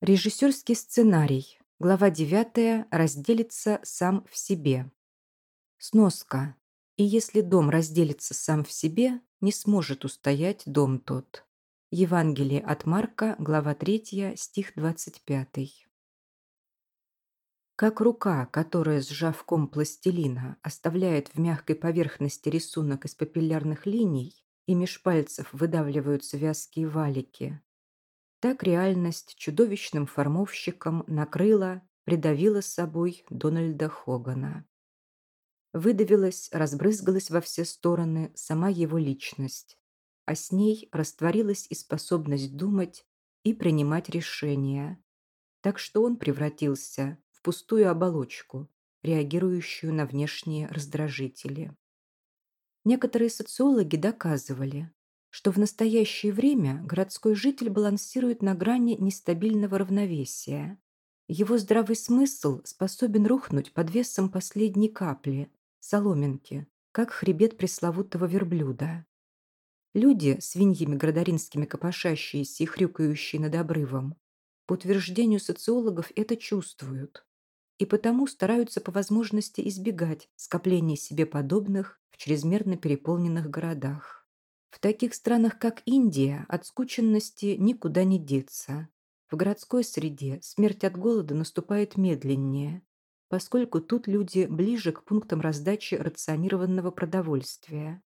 Режиссерский сценарий. Глава 9. Разделится сам в себе. Сноска. И если дом разделится сам в себе, не сможет устоять дом тот. Евангелие от Марка, глава 3, стих 25. Как рука, которая, сжав ком пластилина, оставляет в мягкой поверхности рисунок из папиллярных линий, и меж пальцев выдавливаются вязкие валики, так реальность чудовищным формовщиком накрыла, придавила с собой Дональда Хогана. Выдавилась, разбрызгалась во все стороны сама его личность, а с ней растворилась и способность думать и принимать решения. Так что он превратился в пустую оболочку, реагирующую на внешние раздражители. Некоторые социологи доказывали, что в настоящее время городской житель балансирует на грани нестабильного равновесия. Его здравый смысл способен рухнуть под весом последней капли, соломинки, как хребет пресловутого верблюда. Люди, свиньями градаринскими копошащиеся и хрюкающие над обрывом, по утверждению социологов это чувствуют и потому стараются по возможности избегать скопления себе подобных в чрезмерно переполненных городах. В таких странах, как Индия, от скученности никуда не деться. В городской среде смерть от голода наступает медленнее, поскольку тут люди ближе к пунктам раздачи рационированного продовольствия.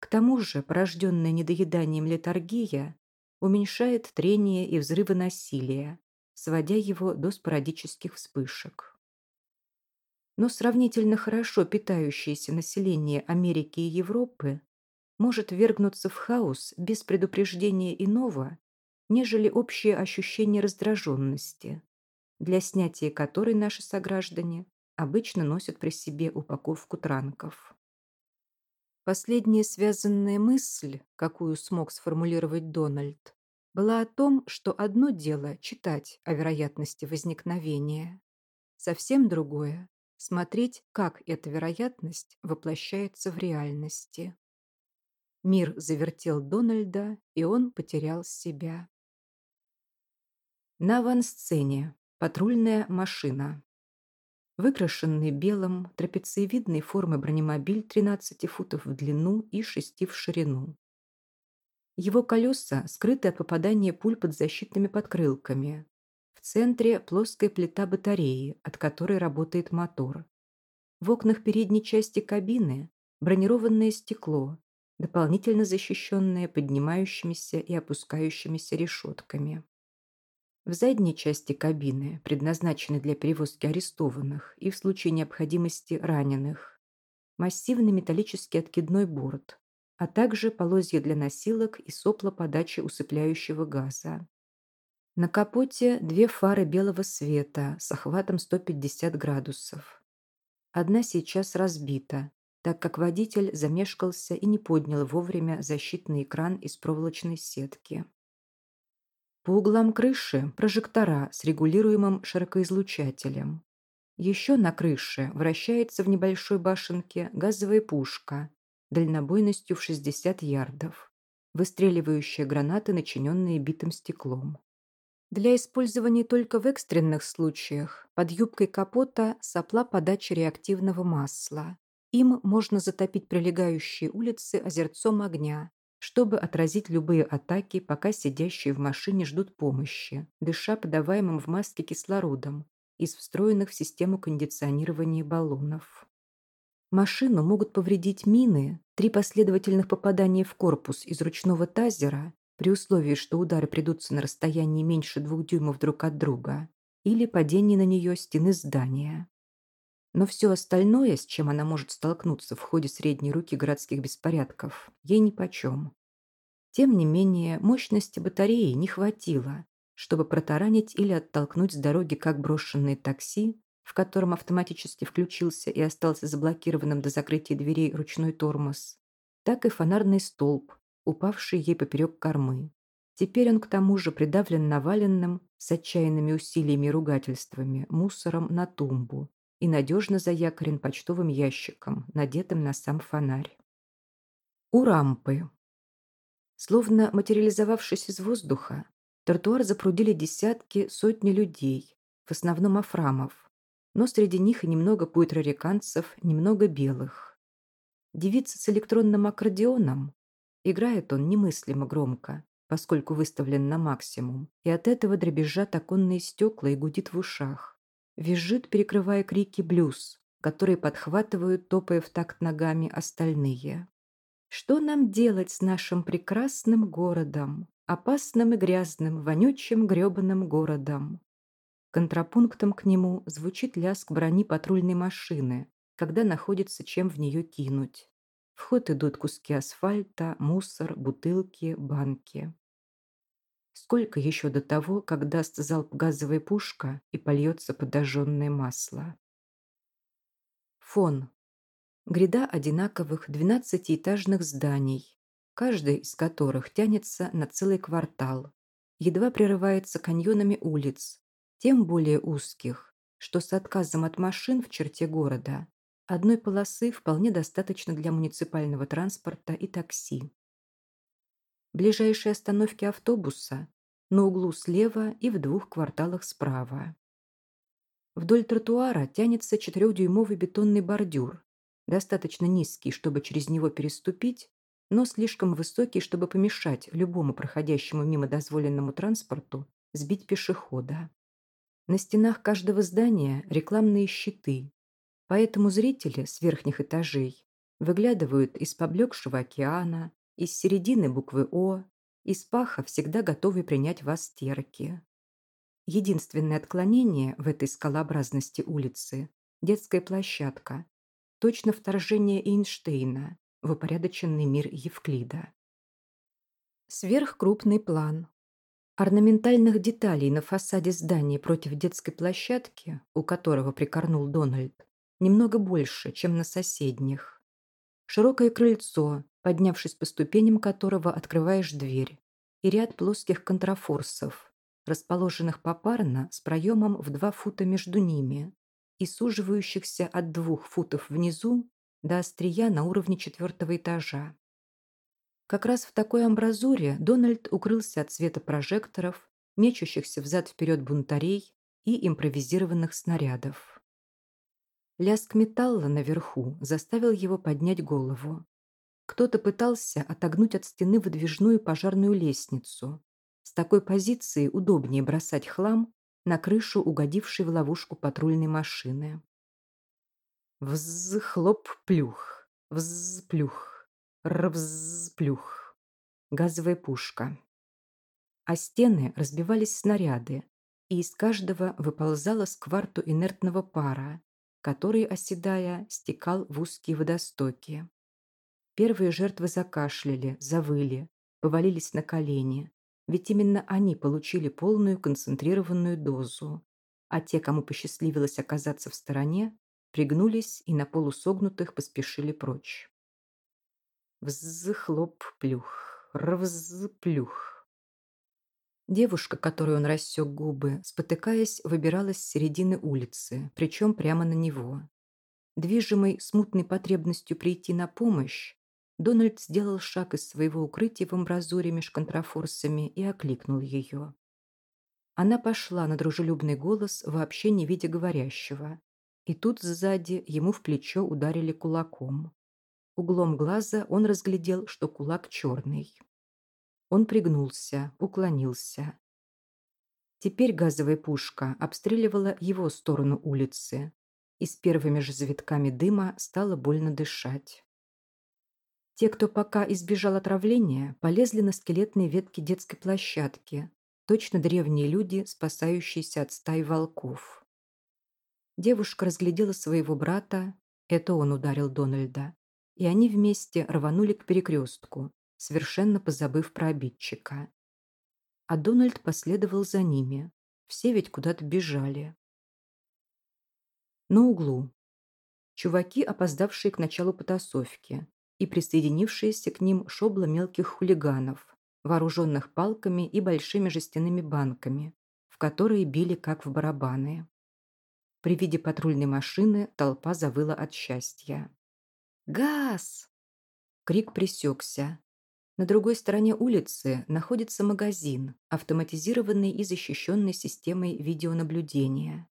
К тому же порожденная недоеданием летаргия уменьшает трение и взрывы насилия, сводя его до спорадических вспышек. Но сравнительно хорошо питающееся население Америки и Европы может вергнуться в хаос без предупреждения иного, нежели общее ощущение раздраженности, для снятия которой наши сограждане обычно носят при себе упаковку транков. Последняя связанная мысль, какую смог сформулировать Дональд, была о том, что одно дело читать о вероятности возникновения, совсем другое – смотреть, как эта вероятность воплощается в реальности. Мир завертел Дональда, и он потерял себя. На авансцене патрульная машина. Выкрашенный белым, трапециевидной формы бронемобиль 13 футов в длину и 6 в ширину. Его колеса скрыты от попадания пуль под защитными подкрылками. В центре плоская плита батареи, от которой работает мотор. В окнах передней части кабины бронированное стекло, дополнительно защищенные поднимающимися и опускающимися решетками. В задней части кабины, предназначенной для перевозки арестованных и в случае необходимости раненых, массивный металлический откидной борт, а также полозья для носилок и сопла подачи усыпляющего газа. На капоте две фары белого света с охватом 150 градусов. Одна сейчас разбита, так как водитель замешкался и не поднял вовремя защитный экран из проволочной сетки. По углам крыши прожектора с регулируемым широкоизлучателем. Еще на крыше вращается в небольшой башенке газовая пушка дальнобойностью в 60 ярдов, выстреливающая гранаты, начиненные битым стеклом. Для использования только в экстренных случаях под юбкой капота сопла подачи реактивного масла. Им можно затопить прилегающие улицы озерцом огня, чтобы отразить любые атаки, пока сидящие в машине ждут помощи, дыша подаваемым в маске кислородом из встроенных в систему кондиционирования баллонов. Машину могут повредить мины, три последовательных попадания в корпус из ручного тазера, при условии, что удары придутся на расстоянии меньше двух дюймов друг от друга, или падение на нее стены здания. Но все остальное, с чем она может столкнуться в ходе средней руки городских беспорядков, ей нипочем. Тем не менее, мощности батареи не хватило, чтобы протаранить или оттолкнуть с дороги как брошенные такси, в котором автоматически включился и остался заблокированным до закрытия дверей ручной тормоз, так и фонарный столб, упавший ей поперек кормы. Теперь он к тому же придавлен наваленным, с отчаянными усилиями и ругательствами, мусором на тумбу, и надежно заякорен почтовым ящиком, надетым на сам фонарь. У рампы. Словно материализовавшись из воздуха, Тротуар запрудили десятки, сотни людей, в основном афрамов, но среди них и немного пуэтрориканцев, немного белых. Девица с электронным аккордеоном. Играет он немыслимо громко, поскольку выставлен на максимум, и от этого дребезжат оконные стекла и гудит в ушах. Визжит, перекрывая крики блюз, которые подхватывают, топая в такт ногами остальные. Что нам делать с нашим прекрасным городом, опасным и грязным, вонючим грёбаным городом? Контрапунктом к нему звучит лязг брони патрульной машины, когда находится чем в нее кинуть. В ход идут куски асфальта, мусор, бутылки, банки. Сколько еще до того, как даст залп газовая пушка и польется подожженное масло? Фон. Гряда одинаковых двенадцатиэтажных зданий, каждый из которых тянется на целый квартал, едва прерывается каньонами улиц, тем более узких, что с отказом от машин в черте города одной полосы вполне достаточно для муниципального транспорта и такси. Ближайшие остановки автобуса на углу слева и в двух кварталах справа. Вдоль тротуара тянется четырехдюймовый бетонный бордюр, достаточно низкий, чтобы через него переступить, но слишком высокий, чтобы помешать любому проходящему мимо дозволенному транспорту сбить пешехода. На стенах каждого здания рекламные щиты, поэтому зрители с верхних этажей выглядывают из поблекшего океана, из середины буквы «О», из паха всегда готовы принять вас терки. Единственное отклонение в этой скалообразности улицы – детская площадка, точно вторжение Эйнштейна в упорядоченный мир Евклида. Сверхкрупный план. Орнаментальных деталей на фасаде здания против детской площадки, у которого прикорнул Дональд, немного больше, чем на соседних. Широкое крыльцо, поднявшись по ступеням которого открываешь дверь, и ряд плоских контрафорсов, расположенных попарно с проемом в два фута между ними и суживающихся от двух футов внизу до острия на уровне четвертого этажа. Как раз в такой амбразуре Дональд укрылся от света прожекторов, мечущихся взад-вперед бунтарей и импровизированных снарядов. Лязг металла наверху заставил его поднять голову. Кто-то пытался отогнуть от стены выдвижную пожарную лестницу. С такой позиции удобнее бросать хлам на крышу угодившей в ловушку патрульной машины. Взхлоп-плюх, взплюх. Рвзплюх. Газовая пушка. А стены разбивались снаряды, и из каждого выползало скварту инертного пара, который, оседая, стекал в узкие водостоки. Первые жертвы закашляли, завыли, повалились на колени, ведь именно они получили полную концентрированную дозу, а те, кому посчастливилось оказаться в стороне, пригнулись и на полусогнутых поспешили прочь. Взхлоп-плюх, рвз-плюх. Девушка, которой он рассек губы, спотыкаясь, выбиралась с середины улицы, причем прямо на него. Движимый смутной потребностью прийти на помощь, Дональд сделал шаг из своего укрытия в амбразуре меж контрафорсами и окликнул ее. Она пошла на дружелюбный голос, вообще не видя говорящего. И тут сзади ему в плечо ударили кулаком. Углом глаза он разглядел, что кулак черный. Он пригнулся, уклонился. Теперь газовая пушка обстреливала его сторону улицы, и с первыми же завитками дыма стало больно дышать. Те, кто пока избежал отравления, полезли на скелетные ветки детской площадки, точно древние люди, спасающиеся от стаи волков. Девушка разглядела своего брата, это он ударил Дональда, и они вместе рванули к перекрестку, совершенно позабыв про обидчика. А Дональд последовал за ними. Все ведь куда-то бежали. На углу. Чуваки, опоздавшие к началу потасовки, и присоединившиеся к ним шобла мелких хулиганов, вооруженных палками и большими жестяными банками, в которые били как в барабаны. При виде патрульной машины толпа завыла от счастья. «Газ!» Крик пресекся. На другой стороне улицы находится магазин, автоматизированный и защищенный системой видеонаблюдения.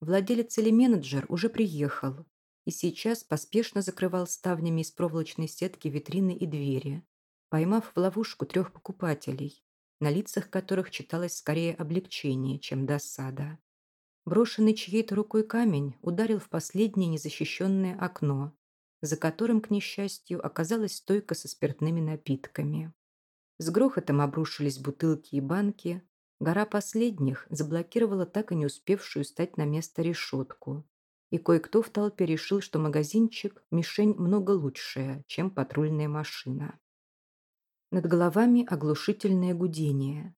Владелец или менеджер уже приехал и сейчас поспешно закрывал ставнями из проволочной сетки витрины и двери, поймав в ловушку трех покупателей, на лицах которых читалось скорее облегчение, чем досада. Брошенный чьей-то рукой камень ударил в последнее незащищенное окно, за которым, к несчастью, оказалась стойка со спиртными напитками. С грохотом обрушились бутылки и банки, гора последних заблокировала так и не успевшую стать на место решетку, и кое-кто в толпе решил, что магазинчик – мишень много лучшая, чем патрульная машина. Над головами оглушительное гудение.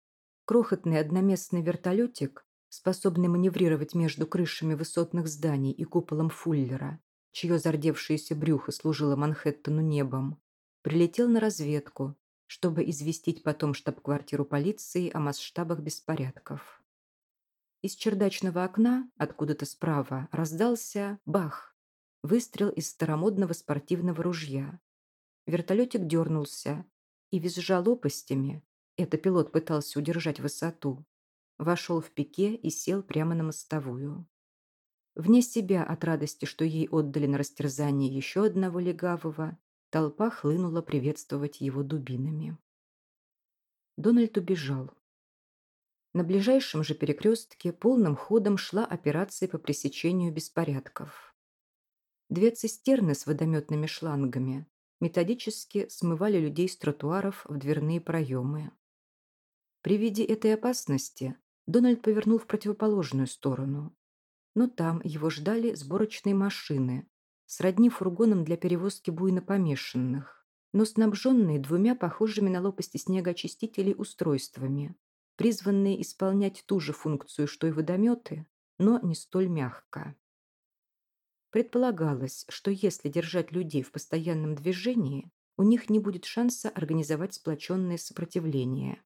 Крохотный одноместный вертолетик, способный маневрировать между крышами высотных зданий и куполом Фуллера, чье зардевшееся брюхо служило Манхэттену небом, прилетел на разведку, чтобы известить потом штаб-квартиру полиции о масштабах беспорядков. Из чердачного окна, откуда-то справа, раздался бах, выстрел из старомодного спортивного ружья. Вертолетик дернулся и, визжа лопастями, это пилот пытался удержать высоту, вошел в пике и сел прямо на мостовую. Вне себя от радости, что ей отдали на растерзание еще одного легавого, толпа хлынула приветствовать его дубинами. Дональд убежал. На ближайшем же перекрестке полным ходом шла операция по пресечению беспорядков. Две цистерны с водометными шлангами методически смывали людей с тротуаров в дверные проемы. При виде этой опасности Дональд повернул в противоположную сторону, но там его ждали сборочные машины, сродни фургоном для перевозки буйно помешанных, но снабженные двумя похожими на лопасти снегоочистителей устройствами, призванные исполнять ту же функцию, что и водометы, но не столь мягко. Предполагалось, что если держать людей в постоянном движении, у них не будет шанса организовать сплоченное сопротивление.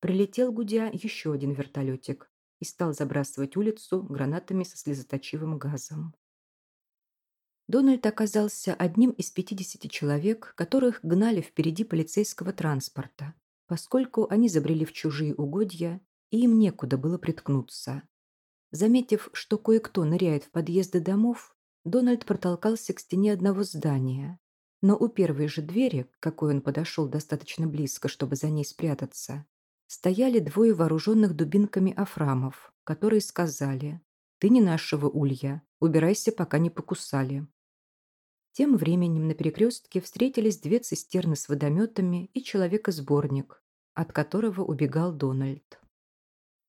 Прилетел гудя еще один вертолетик, и стал забрасывать улицу гранатами со слезоточивым газом. Дональд оказался одним из 50 человек, которых гнали впереди полицейского транспорта, поскольку они забрели в чужие угодья, и им некуда было приткнуться. Заметив, что кое-кто ныряет в подъезды домов, Дональд протолкался к стене одного здания, но у первой же двери, к какой он подошел достаточно близко, чтобы за ней спрятаться, стояли двое вооруженных дубинками афрамов, которые сказали «Ты не нашего улья, убирайся, пока не покусали». Тем временем на перекрестке встретились две цистерны с водометами и человека-сборник, от которого убегал Дональд.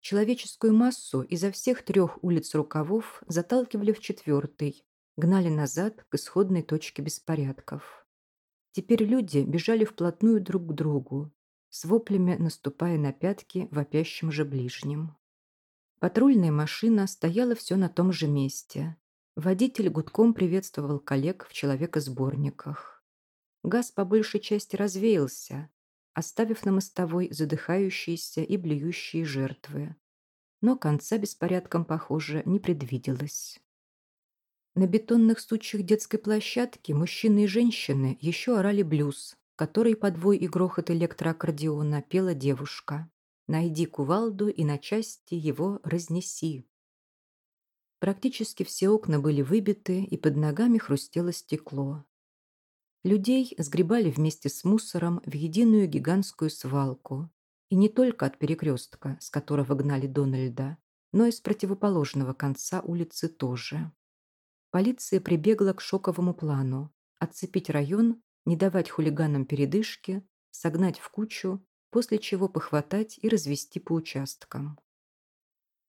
Человеческую массу изо всех трех улиц рукавов заталкивали в четвертый, гнали назад к исходной точке беспорядков. Теперь люди бежали вплотную друг к другу, с воплями наступая на пятки вопящим же ближним. Патрульная машина стояла все на том же месте. Водитель гудком приветствовал коллег в человекосборниках. Газ по большей части развеялся, оставив на мостовой задыхающиеся и блюющие жертвы. Но конца беспорядкам, похоже, не предвиделось. На бетонных сучьях детской площадки мужчины и женщины еще орали блюз, который под вой и грохот электроаккордеона пела девушка. «Найди кувалду и на части его разнеси». Практически все окна были выбиты, и под ногами хрустело стекло. Людей сгребали вместе с мусором в единую гигантскую свалку. И не только от перекрестка, с которого гнали Дональда, но и с противоположного конца улицы тоже. Полиция прибегла к шоковому плану – отцепить район не давать хулиганам передышки, согнать в кучу, после чего похватать и развести по участкам.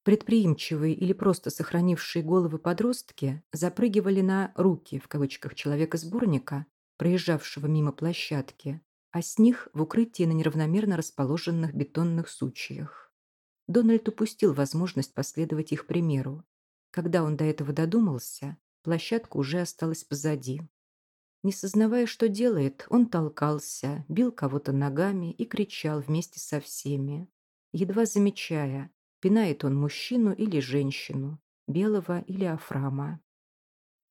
Предприимчивые или просто сохранившие головы подростки запрыгивали на «руки» в кавычках человека-сборника, проезжавшего мимо площадки, а с них в укрытии на неравномерно расположенных бетонных сучьях. Дональд упустил возможность последовать их примеру. Когда он до этого додумался, площадка уже осталась позади. Не сознавая, что делает, он толкался, бил кого-то ногами и кричал вместе со всеми, едва замечая, пинает он мужчину или женщину, белого или афрама.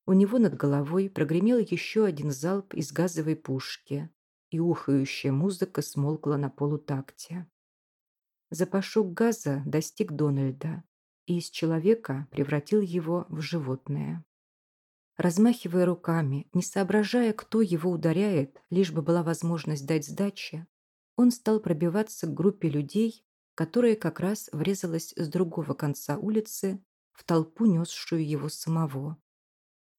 У него над головой прогремел еще один залп из газовой пушки, и ухающая музыка смолкла на полутакте. Запашок газа достиг Дональда и из человека превратил его в животное. Размахивая руками, не соображая, кто его ударяет, лишь бы была возможность дать сдачи, он стал пробиваться к группе людей, которая как раз врезалась с другого конца улицы в толпу, несшую его самого.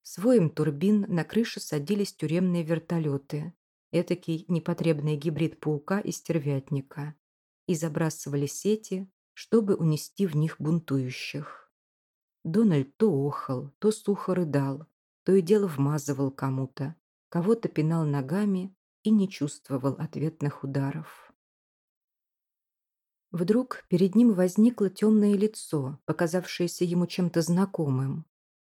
Своим турбин на крыше садились тюремные вертолеты, этакий непотребный гибрид паука и стервятника, и забрасывали сети, чтобы унести в них бунтующих. Дональд то охал, то сухо рыдал, то и дело вмазывал кому-то, кого-то пинал ногами и не чувствовал ответных ударов. Вдруг перед ним возникло темное лицо, показавшееся ему чем-то знакомым.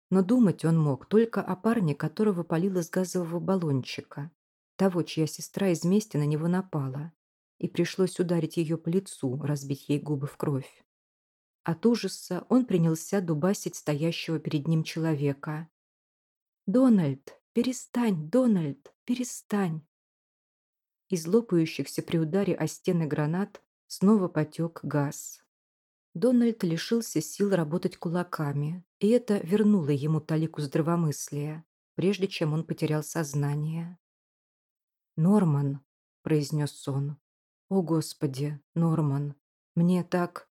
Но думать он мог только о парне, которого полил из газового баллончика, того, чья сестра из мести на него напала, и пришлось ударить ее по лицу, разбить ей губы в кровь. От ужаса он принялся дубасить стоящего перед ним человека. «Дональд! Перестань, Дональд! Перестань!» Из лопающихся при ударе о стены гранат снова потек газ. Дональд лишился сил работать кулаками, и это вернуло ему талику здравомыслия, прежде чем он потерял сознание. «Норман», — произнес он. «О, Господи, Норман, мне так...»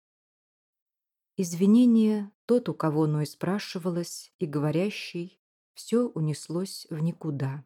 Извинения, тот, у кого оно и спрашивалось, и говорящий, все унеслось в никуда.